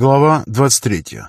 Глава 23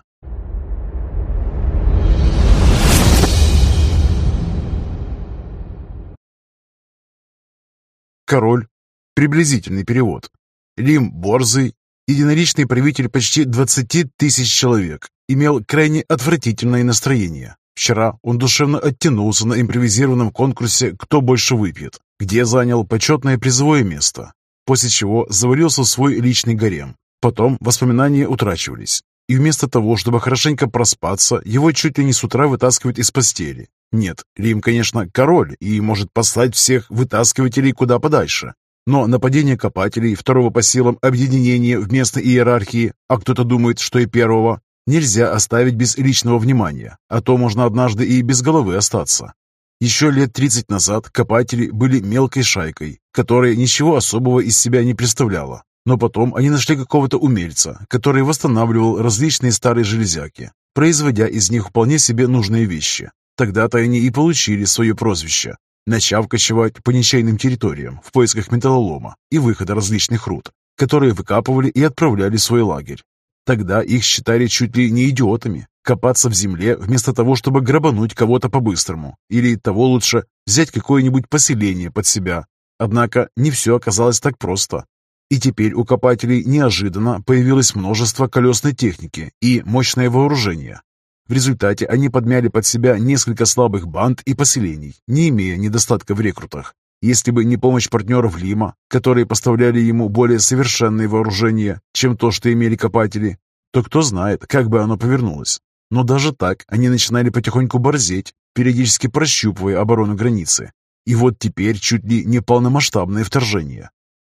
Король. Приблизительный перевод. Лим Борзый, единоличный правитель почти 20 тысяч человек, имел крайне отвратительное настроение. Вчера он душевно оттянулся на импровизированном конкурсе «Кто больше выпьет», где занял почетное призовое место, после чего завалился в свой личный гарем. Потом воспоминания утрачивались, и вместо того, чтобы хорошенько проспаться, его чуть ли не с утра вытаскивают из постели. Нет, Рим, конечно, король и может послать всех вытаскивателей куда подальше. Но нападение копателей, второго по силам объединения в местной иерархии, а кто-то думает, что и первого, нельзя оставить без личного внимания, а то можно однажды и без головы остаться. Еще лет 30 назад копатели были мелкой шайкой, которая ничего особого из себя не представляла. Но потом они нашли какого-то умельца, который восстанавливал различные старые железяки, производя из них вполне себе нужные вещи. Тогда-то они и получили свое прозвище, начав кочевать по ничейным территориям в поисках металлолома и выхода различных руд, которые выкапывали и отправляли в свой лагерь. Тогда их считали чуть ли не идиотами, копаться в земле вместо того, чтобы грабануть кого-то по-быстрому, или того лучше взять какое-нибудь поселение под себя. Однако не все оказалось так просто. И теперь у копателей неожиданно появилось множество колесной техники и мощное вооружение. В результате они подмяли под себя несколько слабых банд и поселений, не имея недостатка в рекрутах. Если бы не помощь партнеров Лима, которые поставляли ему более совершенные вооружения, чем то, что имели копатели, то кто знает, как бы оно повернулось. Но даже так они начинали потихоньку борзеть, периодически прощупывая оборону границы. И вот теперь чуть ли не полномасштабное вторжение.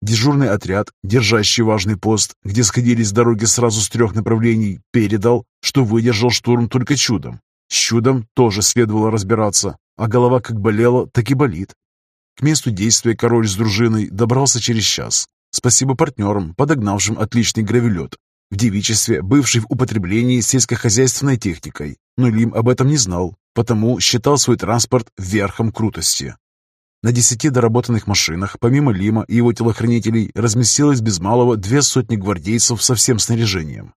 Дежурный отряд, держащий важный пост, где сходились дороги сразу с трех направлений, передал, что выдержал штурм только чудом. С чудом тоже следовало разбираться, а голова как болела, так и болит. К месту действия король с дружиной добрался через час. Спасибо партнерам, подогнавшим отличный гравелет, в девичестве, бывший в употреблении сельскохозяйственной техникой. Но Лим об этом не знал, потому считал свой транспорт верхом крутости. На десяти доработанных машинах, помимо Лима и его телохранителей, разместилось без малого две сотни гвардейцев со всем снаряжением.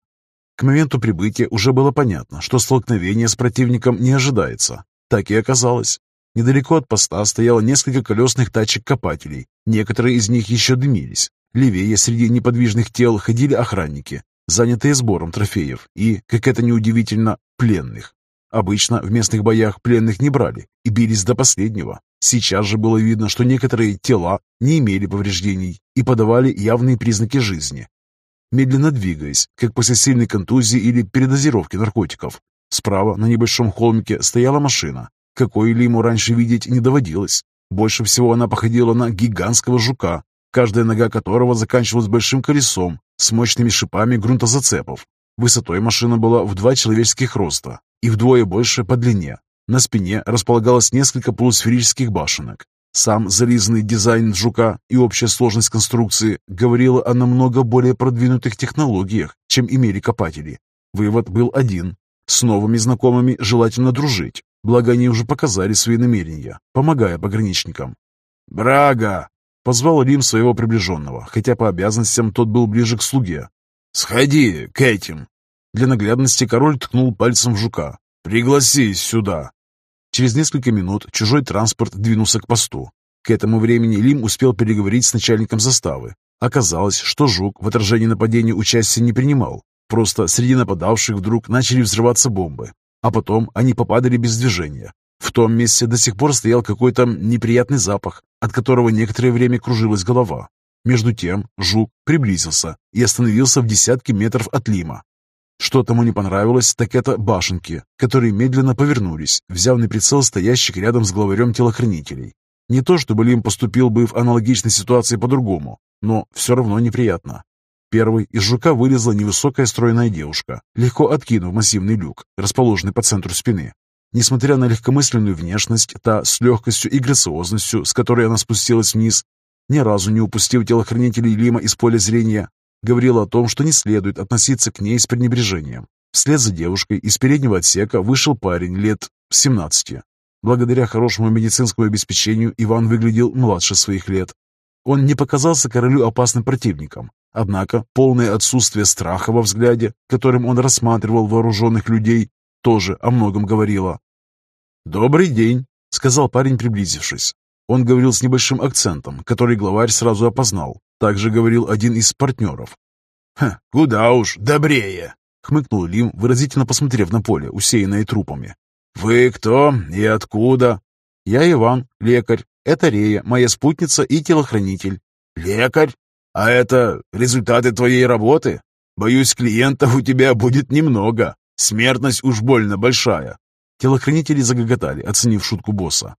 К моменту прибытия уже было понятно, что столкновение с противником не ожидается. Так и оказалось. Недалеко от поста стояло несколько колесных тачек копателей. Некоторые из них еще дымились. Левее среди неподвижных тел ходили охранники, занятые сбором трофеев и, как это неудивительно, пленных. Обычно в местных боях пленных не брали и бились до последнего. Сейчас же было видно, что некоторые тела не имели повреждений и подавали явные признаки жизни. Медленно двигаясь, как после сильной контузии или передозировки наркотиков, справа на небольшом холмике стояла машина, какой ли ему раньше видеть не доводилось. Больше всего она походила на гигантского жука, каждая нога которого заканчивалась большим колесом с мощными шипами грунтозацепов. Высотой машина была в два человеческих роста, и вдвое больше по длине. На спине располагалось несколько полусферических башенок. Сам зализанный дизайн жука и общая сложность конструкции говорила о намного более продвинутых технологиях, чем имели копатели. Вывод был один. С новыми знакомыми желательно дружить, благо они уже показали свои намерения, помогая пограничникам. «Брага!» — позвал Рим своего приближенного, хотя по обязанностям тот был ближе к слуге. «Сходи к этим!» Для наглядности король ткнул пальцем в жука. «Пригласи сюда!» Через несколько минут чужой транспорт двинулся к посту. К этому времени Лим успел переговорить с начальником заставы. Оказалось, что жук в отражении нападения участия не принимал. Просто среди нападавших вдруг начали взрываться бомбы. А потом они попадали без движения. В том месте до сих пор стоял какой-то неприятный запах, от которого некоторое время кружилась голова. Между тем жук приблизился и остановился в десятке метров от Лима. Что тому не понравилось, так это башенки, которые медленно повернулись, взяв на прицел стоящих рядом с главарем телохранителей. Не то чтобы Лим поступил бы в аналогичной ситуации по-другому, но все равно неприятно. Первой из жука вылезла невысокая стройная девушка, легко откинув массивный люк, расположенный по центру спины. Несмотря на легкомысленную внешность, та с легкостью и грациозностью, с которой она спустилась вниз, ни разу не упустив телохранителей Лима из поля зрения, говорила о том, что не следует относиться к ней с пренебрежением. Вслед за девушкой из переднего отсека вышел парень лет 17. Благодаря хорошему медицинскому обеспечению Иван выглядел младше своих лет. Он не показался королю опасным противником, Однако полное отсутствие страха во взгляде, которым он рассматривал вооруженных людей, тоже о многом говорило. «Добрый день», — сказал парень, приблизившись. Он говорил с небольшим акцентом, который главарь сразу опознал. Также говорил один из партнеров. куда уж, добрее», — хмыкнул Лим, выразительно посмотрев на поле, усеянное трупами. «Вы кто и откуда?» «Я Иван, лекарь. Это Рея, моя спутница и телохранитель». «Лекарь? А это результаты твоей работы? Боюсь, клиентов у тебя будет немного. Смертность уж больно большая». Телохранители загоготали, оценив шутку босса.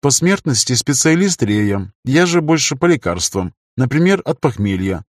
«По смертности специалист Рея. Я же больше по лекарствам. Например, от похмелья».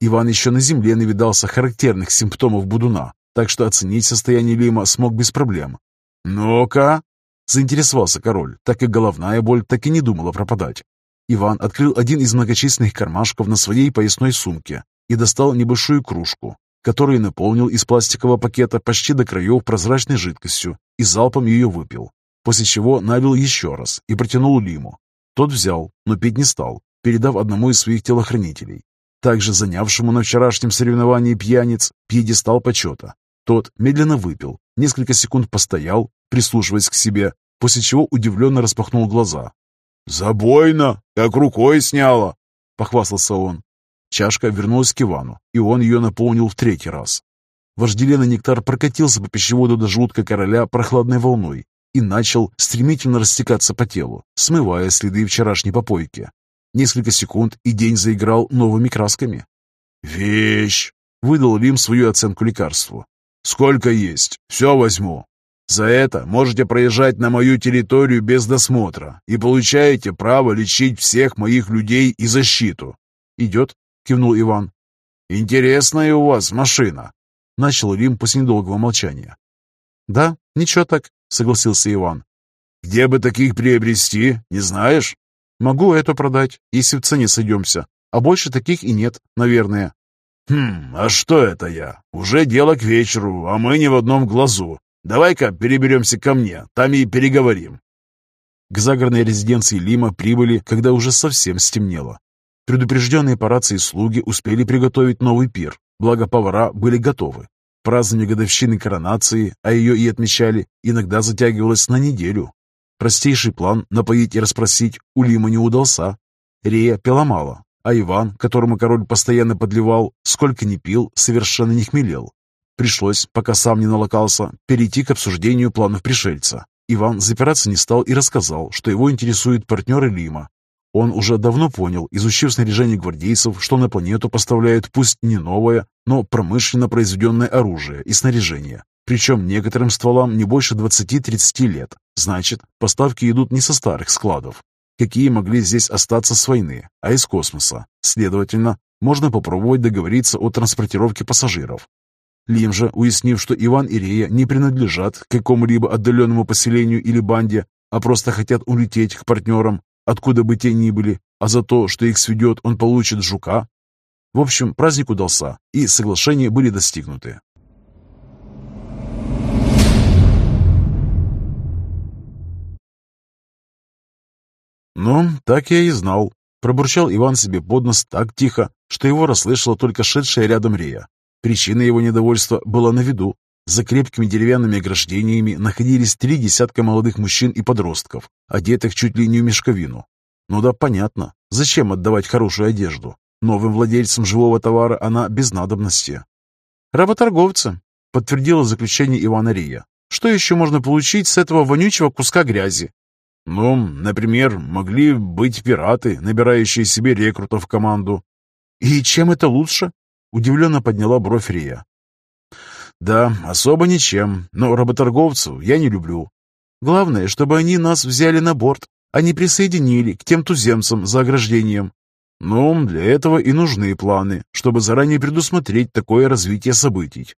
Иван еще на земле навидался характерных симптомов будуна, так что оценить состояние Лима смог без проблем. «Ну-ка!» – заинтересовался король, так и головная боль так и не думала пропадать. Иван открыл один из многочисленных кармашков на своей поясной сумке и достал небольшую кружку, которую наполнил из пластикового пакета почти до краев прозрачной жидкостью и залпом ее выпил, после чего налил еще раз и протянул Лиму. Тот взял, но пить не стал, передав одному из своих телохранителей, также занявшему на вчерашнем соревновании пьяниц пьедестал почета. Тот медленно выпил, несколько секунд постоял, прислушиваясь к себе, после чего удивленно распахнул глаза, «Забойно! Как рукой сняла!» — похвастался он. Чашка вернулась к Ивану, и он ее наполнил в третий раз. Вожделенный нектар прокатился по пищеводу до желудка короля прохладной волной и начал стремительно растекаться по телу, смывая следы вчерашней попойки. Несколько секунд, и день заиграл новыми красками. «Вещь!» — выдал Лим свою оценку лекарству. «Сколько есть? Все возьму. За это можете проезжать на мою территорию без досмотра и получаете право лечить всех моих людей и защиту». «Идет», — кивнул Иван. «Интересная у вас машина», — начал Рим после недолгого молчания. «Да, ничего так», — согласился Иван. «Где бы таких приобрести, не знаешь?» «Могу это продать, если в цене сойдемся, а больше таких и нет, наверное». «Хм, а что это я? Уже дело к вечеру, а мы не в одном глазу. Давай-ка переберемся ко мне, там и переговорим». К загородной резиденции Лима прибыли, когда уже совсем стемнело. Предупрежденные по рации слуги успели приготовить новый пир, благо повара были готовы. Празднование годовщины коронации, а ее и отмечали, иногда затягивалось на неделю. Простейший план напоить и расспросить у Лима не удался. Рея пила мало, а Иван, которому король постоянно подливал, сколько ни пил, совершенно не хмелел. Пришлось, пока сам не налокался, перейти к обсуждению планов пришельца. Иван запираться не стал и рассказал, что его интересуют партнеры Лима. Он уже давно понял, изучив снаряжение гвардейцев, что на планету поставляют пусть не новое, но промышленно произведенное оружие и снаряжение. Причем некоторым стволам не больше 20-30 лет. Значит, поставки идут не со старых складов, какие могли здесь остаться с войны, а из космоса. Следовательно, можно попробовать договориться о транспортировке пассажиров. Лим же, уяснив, что Иван и Рея не принадлежат к какому-либо отдаленному поселению или банде, а просто хотят улететь к партнерам, откуда бы те ни были, а за то, что их сведет, он получит жука. В общем, праздник удался, и соглашения были достигнуты. «Ну, так я и знал», — пробурчал Иван себе под нос так тихо, что его расслышала только шедшая рядом Рея. Причина его недовольства была на виду. За крепкими деревянными ограждениями находились три десятка молодых мужчин и подростков, одетых чуть ли не в мешковину. Ну да, понятно, зачем отдавать хорошую одежду? Новым владельцам живого товара она без надобности. «Работорговцы», — подтвердила заключение Ивана Рия. «Что еще можно получить с этого вонючего куска грязи?» «Ну, например, могли быть пираты, набирающие себе рекрутов в команду». «И чем это лучше?» Удивленно подняла бровь Рия. «Да, особо ничем, но работорговцев я не люблю. Главное, чтобы они нас взяли на борт, а не присоединили к тем туземцам за ограждением. Ну, для этого и нужны планы, чтобы заранее предусмотреть такое развитие событий.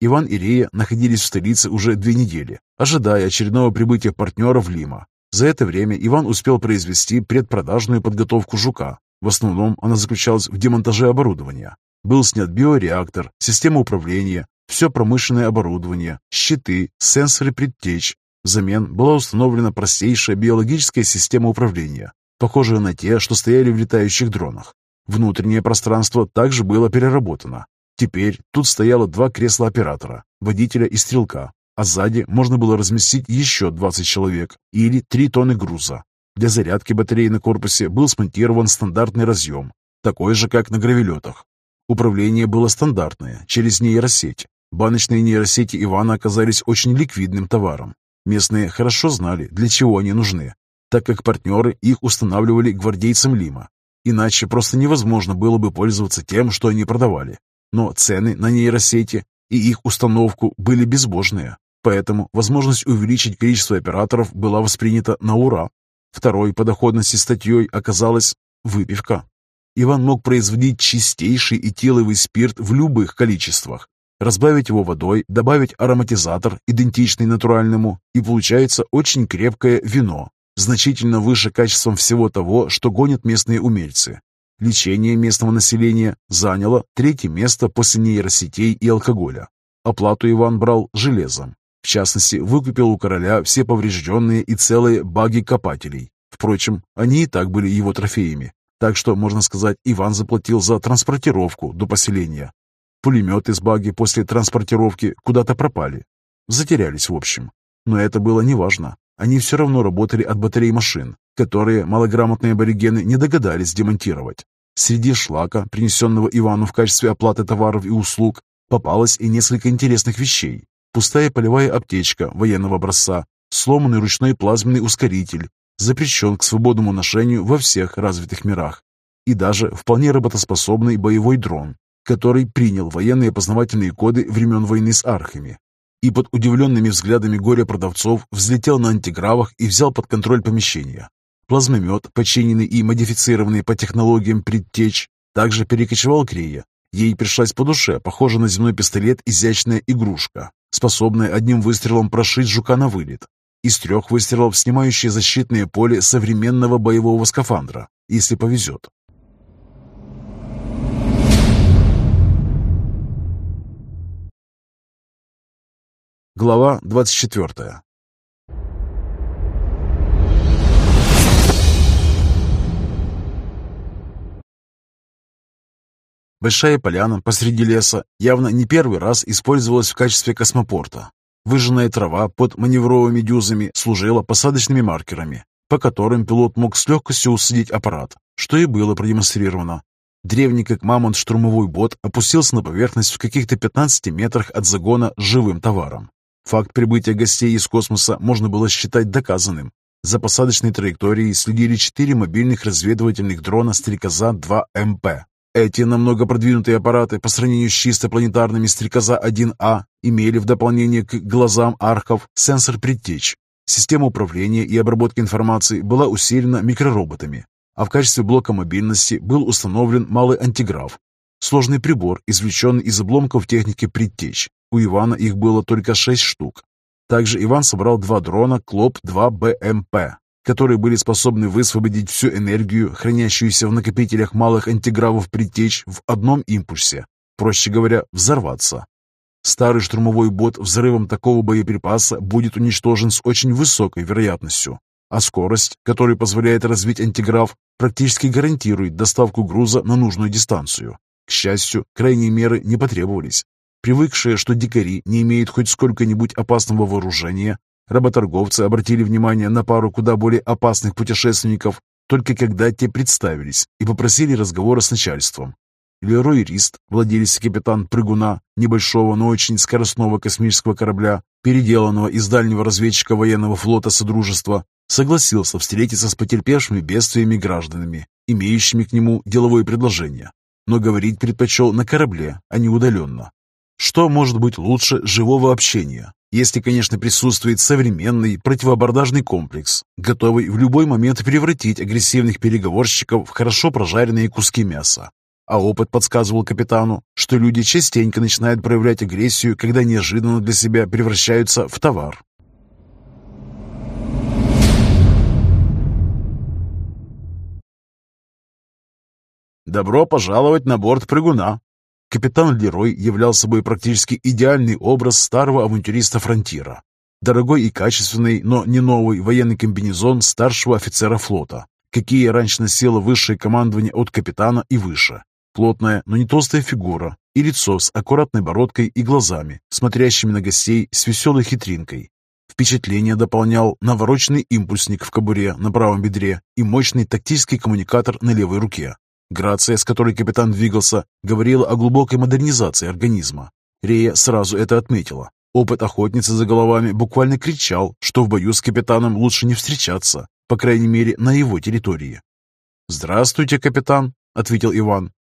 Иван и Рия находились в столице уже две недели, ожидая очередного прибытия партнеров Лима. За это время Иван успел произвести предпродажную подготовку «Жука». В основном она заключалась в демонтаже оборудования. Был снят биореактор, система управления, все промышленное оборудование, щиты, сенсоры предтеч. Взамен была установлена простейшая биологическая система управления, похожая на те, что стояли в летающих дронах. Внутреннее пространство также было переработано. Теперь тут стояло два кресла оператора, водителя и стрелка, а сзади можно было разместить еще 20 человек или 3 тонны груза. Для зарядки батареи на корпусе был смонтирован стандартный разъем, такой же, как на гравелетах. Управление было стандартное, через нейросеть. Баночные нейросети Ивана оказались очень ликвидным товаром. Местные хорошо знали, для чего они нужны, так как партнеры их устанавливали гвардейцам Лима. Иначе просто невозможно было бы пользоваться тем, что они продавали. Но цены на нейросети и их установку были безбожные, поэтому возможность увеличить количество операторов была воспринята на ура. Второй по доходности статьей оказалась выпивка. Иван мог производить чистейший этиловый спирт в любых количествах, разбавить его водой, добавить ароматизатор, идентичный натуральному, и получается очень крепкое вино, значительно выше качеством всего того, что гонят местные умельцы. Лечение местного населения заняло третье место после нейросетей и алкоголя. Оплату Иван брал железом. В частности, выкупил у короля все поврежденные и целые баги копателей. Впрочем, они и так были его трофеями. Так что, можно сказать, Иван заплатил за транспортировку до поселения. Пулеметы с баги после транспортировки куда-то пропали. Затерялись, в общем. Но это было неважно. Они все равно работали от батарей машин, которые малограмотные аборигены не догадались демонтировать. Среди шлака, принесенного Ивану в качестве оплаты товаров и услуг, попалось и несколько интересных вещей. Пустая полевая аптечка военного образца, сломанный ручной плазменный ускоритель, запрещен к свободному ношению во всех развитых мирах, и даже вполне работоспособный боевой дрон, который принял военные познавательные коды времен войны с архами и под удивленными взглядами горя-продавцов взлетел на антигравах и взял под контроль помещение. Плазмомет, починенный и модифицированный по технологиям предтеч, также перекочевал к Рее. Ей пришлась по душе, похожа на земной пистолет, изящная игрушка, способная одним выстрелом прошить жука на вылет. Из трех выстрелов, снимающие защитное поле современного боевого скафандра, если повезет. Глава 24 Большая поляна посреди леса явно не первый раз использовалась в качестве космопорта. Выжженная трава под маневровыми дюзами служила посадочными маркерами, по которым пилот мог с легкостью усадить аппарат, что и было продемонстрировано. Древний как мамонт штурмовой бот опустился на поверхность в каких-то 15 метрах от загона живым товаром. Факт прибытия гостей из космоса можно было считать доказанным. За посадочной траекторией следили четыре мобильных разведывательных дрона «Стрекоза-2МП». Эти намного продвинутые аппараты по сравнению с чисто планетарными «Стрекоза-1А» имели в дополнение к глазам архов сенсор предтеч. Система управления и обработки информации была усилена микророботами, а в качестве блока мобильности был установлен малый антиграф, сложный прибор, извлеченный из обломков техники предтеч. У Ивана их было только шесть штук. Также Иван собрал два дрона Клоп-2БМП, которые были способны высвободить всю энергию, хранящуюся в накопителях малых антигравов предтеч, в одном импульсе. Проще говоря, взорваться. Старый штурмовой бот взрывом такого боеприпаса будет уничтожен с очень высокой вероятностью, а скорость, которая позволяет развить антиграф, практически гарантирует доставку груза на нужную дистанцию. К счастью, крайние меры не потребовались. Привыкшие, что дикари не имеют хоть сколько-нибудь опасного вооружения, работорговцы обратили внимание на пару куда более опасных путешественников, только когда те представились и попросили разговора с начальством. Лерой Рист, владелец и капитан прыгуна, небольшого, но очень скоростного космического корабля, переделанного из дальнего разведчика военного флота Содружества, согласился встретиться с потерпевшими бедствиями гражданами, имеющими к нему деловое предложение, но говорить предпочел на корабле, а не удаленно. Что может быть лучше живого общения, если, конечно, присутствует современный противоабордажный комплекс, готовый в любой момент превратить агрессивных переговорщиков в хорошо прожаренные куски мяса? А опыт подсказывал капитану, что люди частенько начинают проявлять агрессию, когда неожиданно для себя превращаются в товар. «Добро пожаловать на борт прыгуна!» Капитан Лерой являл собой практически идеальный образ старого авантюриста фронтира. Дорогой и качественный, но не новый военный комбинезон старшего офицера флота, какие раньше носило высшее командование от капитана и выше. Плотная, но не толстая фигура и лицо с аккуратной бородкой и глазами, смотрящими на гостей с веселой хитринкой. Впечатление дополнял навороченный импульсник в кобуре на правом бедре и мощный тактический коммуникатор на левой руке. Грация, с которой капитан двигался, говорила о глубокой модернизации организма. Рея сразу это отметила. Опыт охотницы за головами буквально кричал, что в бою с капитаном лучше не встречаться, по крайней мере, на его территории. «Здравствуйте, капитан», — ответил Иван.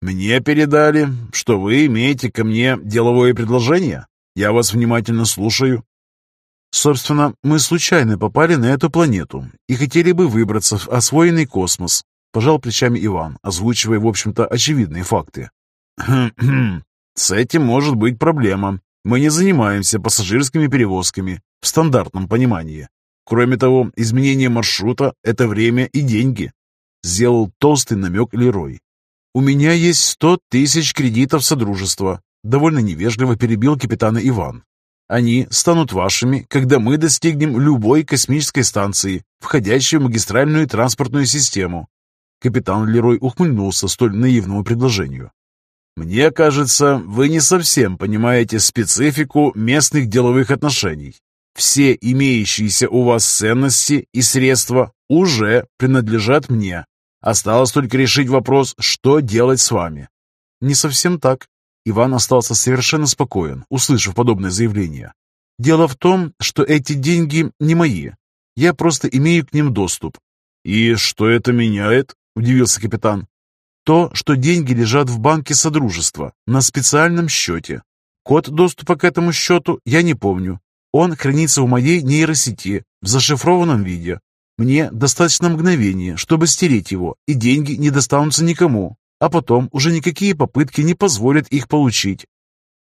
«Мне передали, что вы имеете ко мне деловое предложение. Я вас внимательно слушаю». «Собственно, мы случайно попали на эту планету и хотели бы выбраться в освоенный космос», пожал плечами Иван, озвучивая, в общем-то, очевидные факты. «Хм-хм, с этим может быть проблема. Мы не занимаемся пассажирскими перевозками в стандартном понимании. Кроме того, изменение маршрута – это время и деньги. Сделал толстый намек Лерой. «У меня есть сто тысяч кредитов Содружества», – довольно невежливо перебил капитана Иван. «Они станут вашими, когда мы достигнем любой космической станции, входящей в магистральную транспортную систему». Капитан Лерой ухмыльнулся столь наивному предложению. «Мне кажется, вы не совсем понимаете специфику местных деловых отношений. Все имеющиеся у вас ценности и средства уже принадлежат мне. Осталось только решить вопрос, что делать с вами. Не совсем так. Иван остался совершенно спокоен, услышав подобное заявление. Дело в том, что эти деньги не мои. Я просто имею к ним доступ. И что это меняет? Удивился капитан. То, что деньги лежат в банке Содружества на специальном счете. Код доступа к этому счету я не помню. Он хранится в моей нейросети в зашифрованном виде. Мне достаточно мгновения, чтобы стереть его, и деньги не достанутся никому, а потом уже никакие попытки не позволят их получить.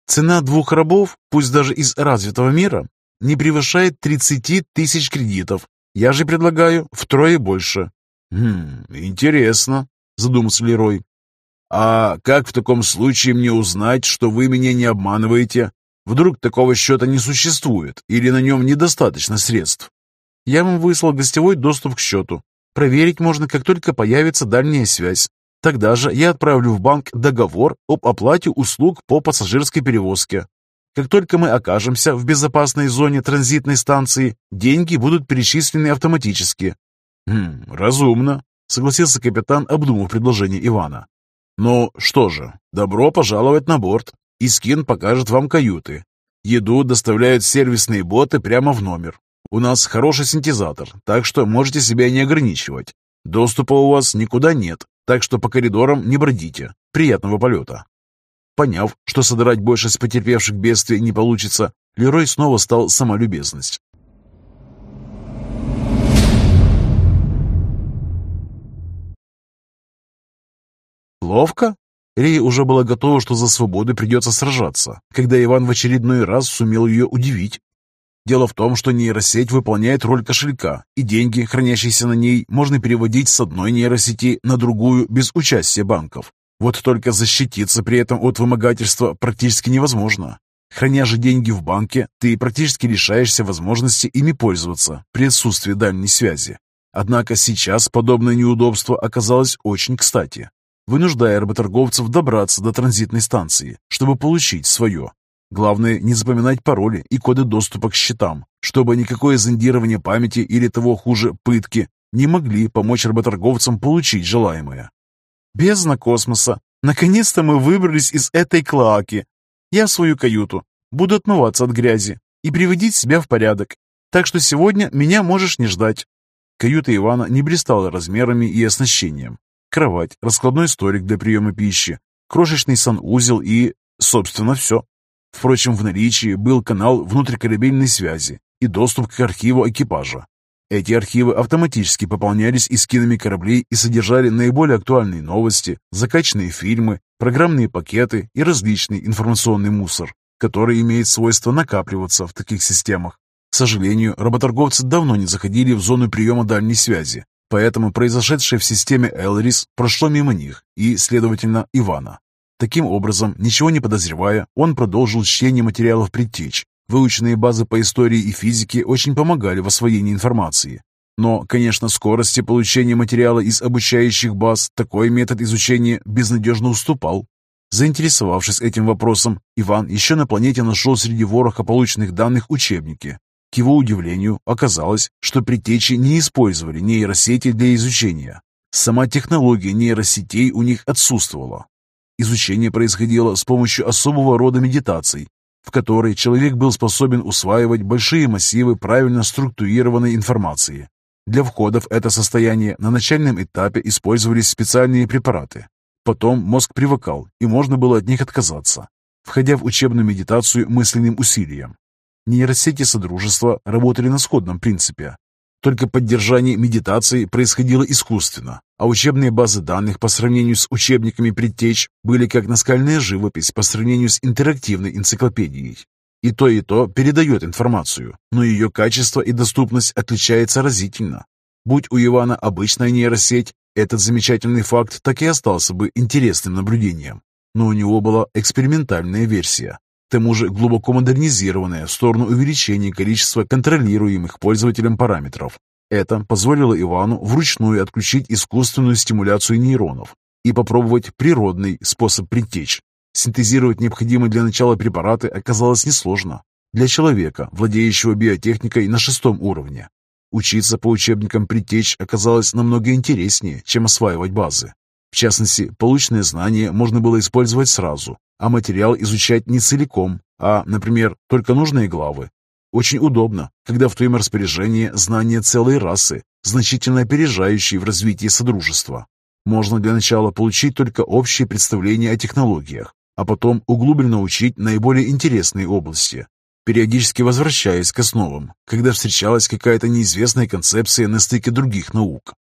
Цена двух рабов, пусть даже из развитого мира, не превышает 30 тысяч кредитов. Я же предлагаю втрое больше. «Хм, интересно», — задумался Лерой. «А как в таком случае мне узнать, что вы меня не обманываете? Вдруг такого счета не существует или на нем недостаточно средств?» Я вам выслал гостевой доступ к счету. Проверить можно, как только появится дальняя связь. Тогда же я отправлю в банк договор об оплате услуг по пассажирской перевозке. Как только мы окажемся в безопасной зоне транзитной станции, деньги будут перечислены автоматически. «Хм, разумно», — согласился капитан, обдумав предложение Ивана. «Ну что же, добро пожаловать на борт. Искин покажет вам каюты. Еду доставляют сервисные боты прямо в номер. У нас хороший синтезатор, так что можете себя не ограничивать. Доступа у вас никуда нет, так что по коридорам не бродите. Приятного полета!» Поняв, что содрать больше с потерпевших бедствий не получится, Лерой снова стал сама «Ловко?» Рея уже была готова, что за свободу придется сражаться, когда Иван в очередной раз сумел ее удивить. Дело в том, что нейросеть выполняет роль кошелька, и деньги, хранящиеся на ней, можно переводить с одной нейросети на другую без участия банков. Вот только защититься при этом от вымогательства практически невозможно. Храня же деньги в банке, ты практически лишаешься возможности ими пользоваться при отсутствии дальней связи. Однако сейчас подобное неудобство оказалось очень кстати, вынуждая работорговцев добраться до транзитной станции, чтобы получить свое. Главное, не запоминать пароли и коды доступа к счетам, чтобы никакое зондирование памяти или того хуже, пытки, не могли помочь работорговцам получить желаемое. Бездна космоса. Наконец-то мы выбрались из этой клоаки. Я в свою каюту. Буду отмываться от грязи и приводить себя в порядок. Так что сегодня меня можешь не ждать. Каюта Ивана не блистала размерами и оснащением. Кровать, раскладной столик для приема пищи, крошечный санузел и, собственно, все. Впрочем, в наличии был канал внутрикорабельной связи и доступ к архиву экипажа. Эти архивы автоматически пополнялись эскинами кораблей и содержали наиболее актуальные новости, закачанные фильмы, программные пакеты и различный информационный мусор, который имеет свойство накапливаться в таких системах. К сожалению, работорговцы давно не заходили в зону приема дальней связи, поэтому произошедшее в системе Элрис прошло мимо них и, следовательно, Ивана. Таким образом, ничего не подозревая, он продолжил чтение материалов предтеч. Выученные базы по истории и физике очень помогали в освоении информации. Но, конечно, скорости получения материала из обучающих баз такой метод изучения безнадежно уступал. Заинтересовавшись этим вопросом, Иван еще на планете нашел среди вороха полученных данных учебники. К его удивлению, оказалось, что предтечи не использовали нейросети для изучения. Сама технология нейросетей у них отсутствовала. Изучение происходило с помощью особого рода медитаций, в которой человек был способен усваивать большие массивы правильно структурированной информации. Для входа в это состояние на начальном этапе использовались специальные препараты. Потом мозг привыкал, и можно было от них отказаться, входя в учебную медитацию мысленным усилием. Нейросети Содружества работали на сходном принципе. Только поддержание медитации происходило искусственно, а учебные базы данных по сравнению с учебниками предтеч были как наскальная живопись по сравнению с интерактивной энциклопедией. И то, и то передает информацию, но ее качество и доступность отличается разительно. Будь у Ивана обычная нейросеть, этот замечательный факт так и остался бы интересным наблюдением. Но у него была экспериментальная версия, к тому же глубоко модернизированная в сторону увеличения количества контролируемых пользователем параметров. Это позволило Ивану вручную отключить искусственную стимуляцию нейронов и попробовать природный способ предтеч, Синтезировать необходимые для начала препараты оказалось несложно для человека, владеющего биотехникой на шестом уровне. Учиться по учебникам предтеч оказалось намного интереснее, чем осваивать базы. В частности, полученные знания можно было использовать сразу, а материал изучать не целиком, а, например, только нужные главы. Очень удобно, когда в твоем распоряжении знания целой расы, значительно опережающие в развитии Содружества. Можно для начала получить только общее представление о технологиях, а потом углубленно учить наиболее интересные области, периодически возвращаясь к основам, когда встречалась какая-то неизвестная концепция на стыке других наук.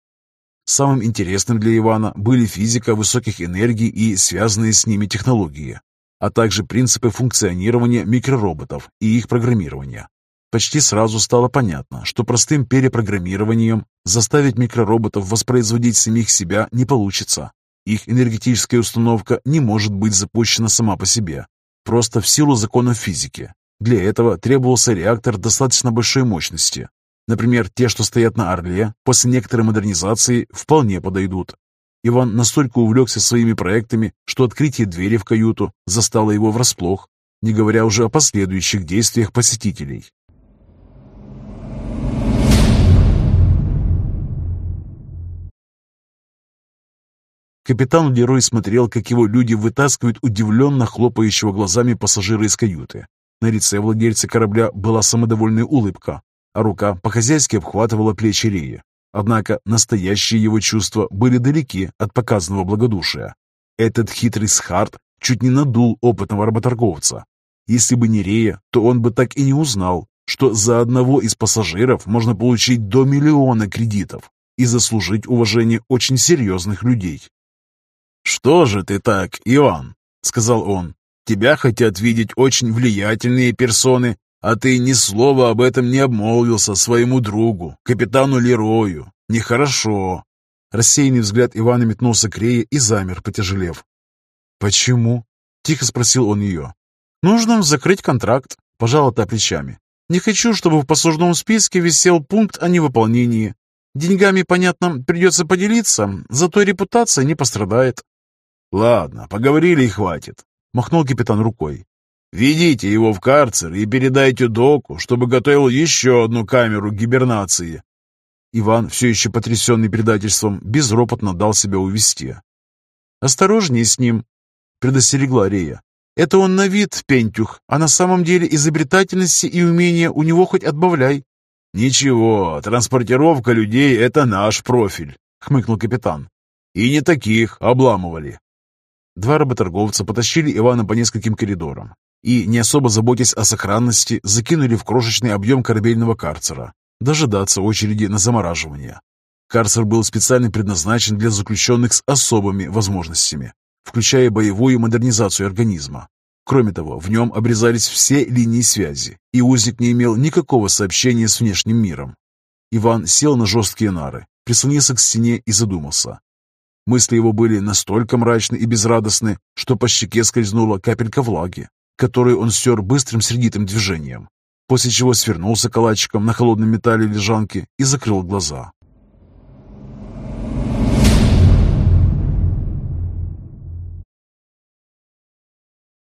Самым интересным для Ивана были физика высоких энергий и связанные с ними технологии, а также принципы функционирования микророботов и их программирования. Почти сразу стало понятно, что простым перепрограммированием заставить микророботов воспроизводить самих себя не получится. Их энергетическая установка не может быть запущена сама по себе, просто в силу законов физики. Для этого требовался реактор достаточно большой мощности. Например, те, что стоят на Орле, после некоторой модернизации вполне подойдут. Иван настолько увлекся своими проектами, что открытие двери в каюту застало его врасплох, не говоря уже о последующих действиях посетителей. Капитан Лерой смотрел, как его люди вытаскивают удивленно хлопающего глазами пассажира из каюты. На лице владельца корабля была самодовольная улыбка, рука по-хозяйски обхватывала плечи Рея. Однако настоящие его чувства были далеки от показанного благодушия. Этот хитрый Схарт чуть не надул опытного работорговца. Если бы не Рея, то он бы так и не узнал, что за одного из пассажиров можно получить до миллиона кредитов и заслужить уважение очень серьезных людей. «Что же ты так, Иван?» — сказал он. «Тебя хотят видеть очень влиятельные персоны, а ты ни слова об этом не обмолвился своему другу, капитану Лерою. Нехорошо». Рассеянный взгляд Ивана метнулся к Рее и замер, потяжелев. «Почему?» — тихо спросил он ее. «Нужно закрыть контракт», — пожала та плечами. «Не хочу, чтобы в послужном списке висел пункт о невыполнении. Деньгами, понятно, придется поделиться, зато репутация не пострадает». «Ладно, поговорили и хватит», — махнул капитан рукой. «Ведите его в карцер и передайте доку, чтобы готовил еще одну камеру гибернации». Иван, все еще потрясенный предательством, безропотно дал себя увести. «Осторожнее с ним», — предостерегла Рея. «Это он на вид пентюх, а на самом деле изобретательности и умения у него хоть отбавляй». «Ничего, транспортировка людей — это наш профиль», — хмыкнул капитан. «И не таких обламывали. Два работорговца потащили Ивана по нескольким коридорам и, не особо заботясь о сохранности, закинули в крошечный объем корабельного карцера, дожидаться очереди на замораживание. Карцер был специально предназначен для заключенных с особыми возможностями, включая боевую модернизацию организма. Кроме того, в нем обрезались все линии связи, и узник не имел никакого сообщения с внешним миром. Иван сел на жесткие нары, прислонился к стене и задумался. Мысли его были настолько мрачны и безрадостны, что по щеке скользнула капелька влаги, которую он стер быстрым сердитым движением. после чего свернулся калачиком на холодном металле лежанки и закрыл глаза.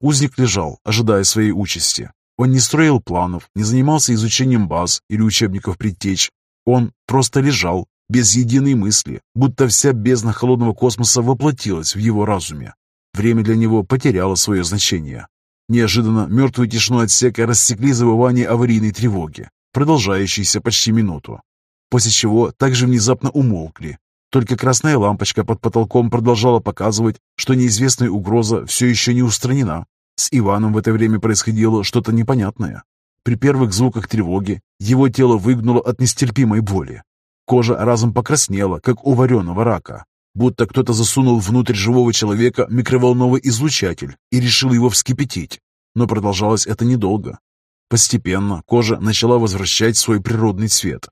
Узник лежал, ожидая своей участи. Он не строил планов, не занимался изучением баз или учебников предтеч. Он просто лежал, без единой мысли, будто вся бездна холодного космоса воплотилась в его разуме. Время для него потеряло свое значение. Неожиданно мертвую тишину отсека рассекли завывание аварийной тревоги, продолжающейся почти минуту. После чего также внезапно умолкли. Только красная лампочка под потолком продолжала показывать, что неизвестная угроза все еще не устранена. С Иваном в это время происходило что-то непонятное. При первых звуках тревоги его тело выгнуло от нестерпимой боли. Кожа разом покраснела, как у вареного рака, будто кто-то засунул внутрь живого человека микроволновый излучатель и решил его вскипятить. Но продолжалось это недолго. Постепенно кожа начала возвращать свой природный цвет.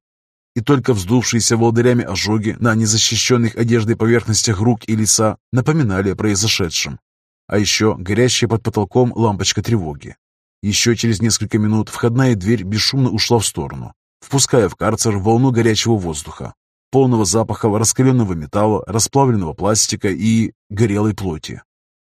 И только вздувшиеся волдырями ожоги на незащищенных одеждой поверхностях рук и лица напоминали о произошедшем а еще горящая под потолком лампочка тревоги. Еще через несколько минут входная дверь бесшумно ушла в сторону, впуская в карцер волну горячего воздуха, полного запаха раскаленного металла, расплавленного пластика и горелой плоти.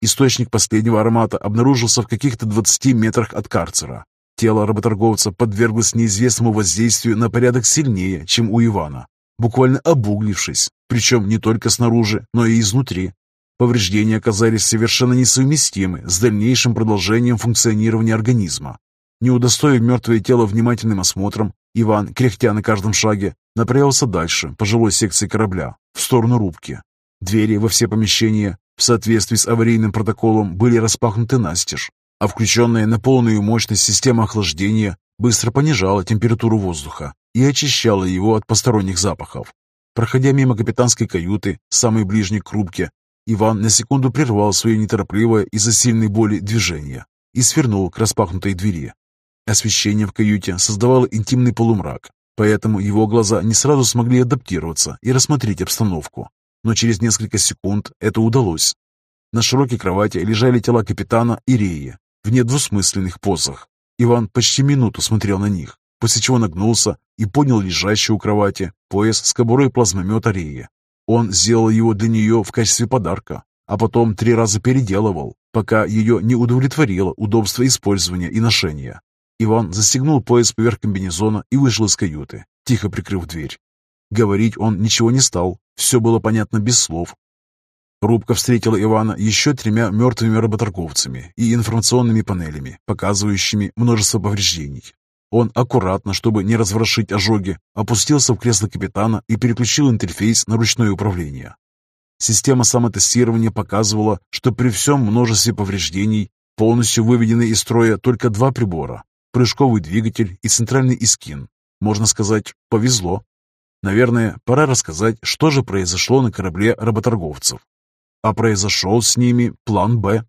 Источник последнего аромата обнаружился в каких-то 20 метрах от карцера. Тело работорговца подверглось неизвестному воздействию на порядок сильнее, чем у Ивана, буквально обуглившись, причем не только снаружи, но и изнутри. Повреждения оказались совершенно несовместимы с дальнейшим продолжением функционирования организма. Не удостоив мертвое тело внимательным осмотром, Иван, кряхтя на каждом шаге, направился дальше по жилой секции корабля, в сторону рубки. Двери во все помещения, в соответствии с аварийным протоколом, были распахнуты настежь, а включенная на полную мощность система охлаждения быстро понижала температуру воздуха и очищала его от посторонних запахов. Проходя мимо капитанской каюты, самой ближней к рубке, Иван на секунду прервал свое неторопливое из-за сильной боли движение и свернул к распахнутой двери. Освещение в каюте создавало интимный полумрак, поэтому его глаза не сразу смогли адаптироваться и рассмотреть обстановку. Но через несколько секунд это удалось. На широкой кровати лежали тела капитана и Реи в недвусмысленных позах. Иван почти минуту смотрел на них, после чего нагнулся и поднял лежащий у кровати пояс с кобурой плазмомета Реи. Он сделал его для нее в качестве подарка, а потом три раза переделывал, пока ее не удовлетворило удобство использования и ношения. Иван застегнул пояс поверх комбинезона и вышел из каюты, тихо прикрыв дверь. Говорить он ничего не стал, все было понятно без слов. Рубка встретила Ивана еще тремя мертвыми работорговцами и информационными панелями, показывающими множество повреждений. Он аккуратно, чтобы не разворошить ожоги, опустился в кресло капитана и переключил интерфейс на ручное управление. Система самотестирования показывала, что при всем множестве повреждений полностью выведены из строя только два прибора – прыжковый двигатель и центральный искин. Можно сказать, повезло. Наверное, пора рассказать, что же произошло на корабле работорговцев. А произошел с ними план «Б».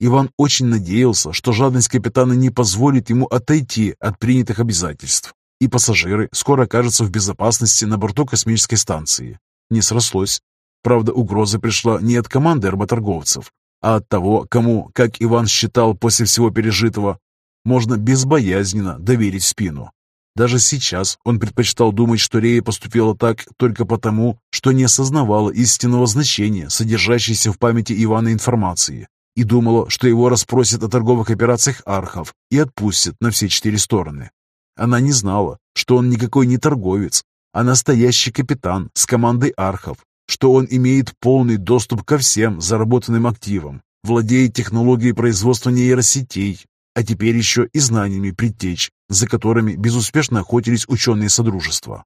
Иван очень надеялся, что жадность капитана не позволит ему отойти от принятых обязательств, и пассажиры скоро окажутся в безопасности на борту космической станции. Не срослось. Правда, угроза пришла не от команды работорговцев, а от того, кому, как Иван считал после всего пережитого, можно безбоязненно доверить спину. Даже сейчас он предпочитал думать, что Рея поступила так только потому, что не осознавала истинного значения, содержащейся в памяти Ивана информации, и думала, что его расспросят о торговых операциях архов и отпустят на все четыре стороны. Она не знала, что он никакой не торговец, а настоящий капитан с командой архов, что он имеет полный доступ ко всем заработанным активам, владеет технологией производства нейросетей, а теперь еще и знаниями предтеч, за которыми безуспешно охотились ученые Содружества.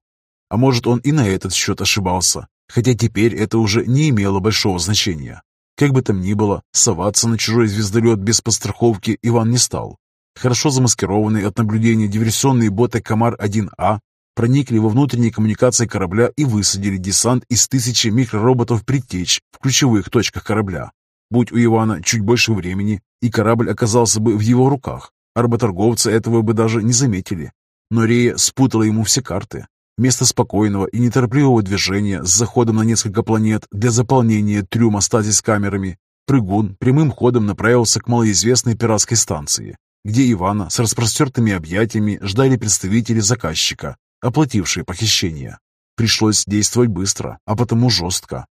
А может, он и на этот счет ошибался, хотя теперь это уже не имело большого значения. Как бы там ни было, соваться на чужой звездолет без подстраховки Иван не стал. Хорошо замаскированные от наблюдения диверсионные боты «Комар-1А» проникли во внутренние коммуникации корабля и высадили десант из тысячи микророботов «Предтеч» в ключевых точках корабля. Будь у Ивана чуть больше времени, и корабль оказался бы в его руках, а работорговцы этого бы даже не заметили. Но Рея спутала ему все карты. Вместо спокойного и неторопливого движения с заходом на несколько планет для заполнения трюма стазис камерами, прыгун прямым ходом направился к малоизвестной пиратской станции, где Ивана с распростертыми объятиями ждали представители заказчика, оплатившие похищение. Пришлось действовать быстро, а потому жестко.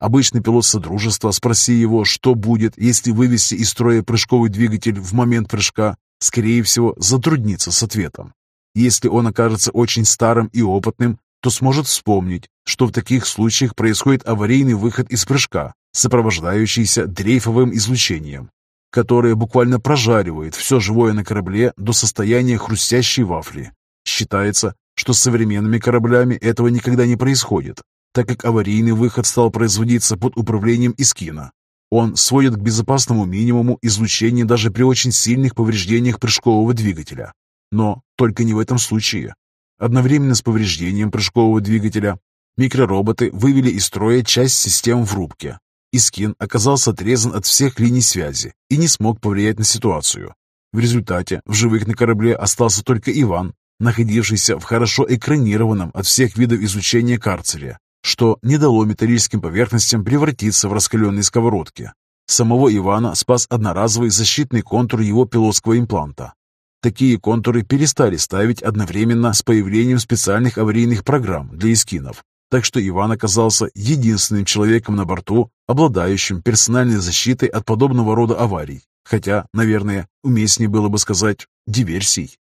Обычный пилот Содружества, спроси его, что будет, если вывести из строя прыжковый двигатель в момент прыжка, скорее всего, затруднится с ответом. Если он окажется очень старым и опытным, то сможет вспомнить, что в таких случаях происходит аварийный выход из прыжка, сопровождающийся дрейфовым излучением, которое буквально прожаривает все живое на корабле до состояния хрустящей вафли. Считается, что с современными кораблями этого никогда не происходит, так как аварийный выход стал производиться под управлением Искина. Он сводит к безопасному минимуму излучение даже при очень сильных повреждениях прыжкового двигателя. Но только не в этом случае. Одновременно с повреждением прыжкового двигателя микророботы вывели из строя часть систем в рубке. Искин оказался отрезан от всех линий связи и не смог повлиять на ситуацию. В результате в живых на корабле остался только Иван, находившийся в хорошо экранированном от всех видов изучения карцере, что не дало металлическим поверхностям превратиться в раскаленные сковородки. Самого Ивана спас одноразовый защитный контур его пилотского импланта. Такие контуры перестали ставить одновременно с появлением специальных аварийных программ для эскинов, так что Иван оказался единственным человеком на борту, обладающим персональной защитой от подобного рода аварий, хотя, наверное, уместнее было бы сказать «диверсий».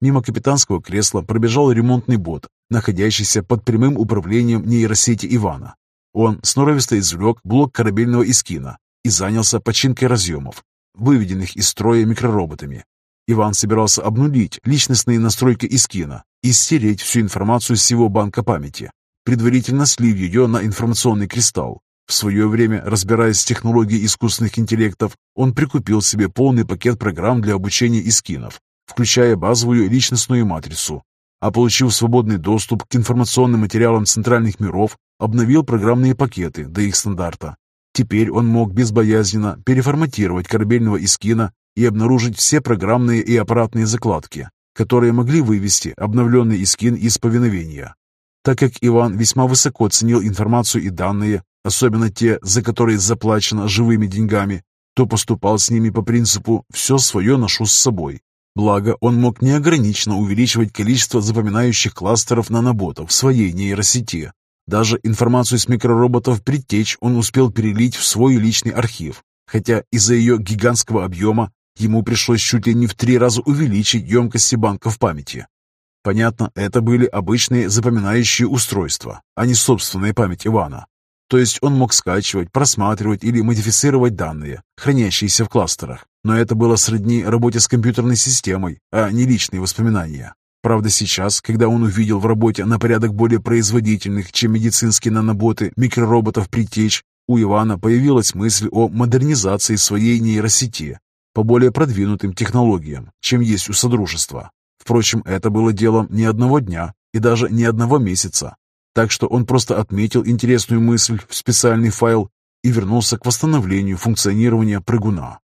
Мимо капитанского кресла пробежал ремонтный бот, находящийся под прямым управлением нейросети Ивана. Он сноровисто извлек блок корабельного эскина и занялся починкой разъемов, выведенных из строя микророботами. Иван собирался обнулить личностные настройки эскина и стереть всю информацию с его банка памяти, предварительно слив ее на информационный кристалл. В свое время, разбираясь с технологией искусственных интеллектов, он прикупил себе полный пакет программ для обучения эскинов включая базовую личностную матрицу, а получив свободный доступ к информационным материалам центральных миров, обновил программные пакеты до их стандарта. Теперь он мог безбоязненно переформатировать корабельного искина и обнаружить все программные и аппаратные закладки, которые могли вывести обновленный искин из повиновения. Так как Иван весьма высоко ценил информацию и данные, особенно те, за которые заплачено живыми деньгами, то поступал с ними по принципу «все свое ношу с собой». Благо, он мог неограниченно увеличивать количество запоминающих кластеров наноботов в своей нейросети. Даже информацию с микророботов предтеч он успел перелить в свой личный архив, хотя из-за ее гигантского объема ему пришлось чуть ли не в три раза увеличить емкости банков памяти. Понятно, это были обычные запоминающие устройства, а не собственная память Ивана. То есть он мог скачивать, просматривать или модифицировать данные, хранящиеся в кластерах, но это было сродни работе с компьютерной системой, а не личные воспоминания. Правда, сейчас, когда он увидел в работе на порядок более производительных, чем медицинские наноботы, микророботов притеч, у Ивана появилась мысль о модернизации своей нейросети по более продвинутым технологиям, чем есть у Содружества. Впрочем, это было делом не одного дня и даже не одного месяца. Так что он просто отметил интересную мысль в специальный файл и вернулся к восстановлению функционирования прыгуна.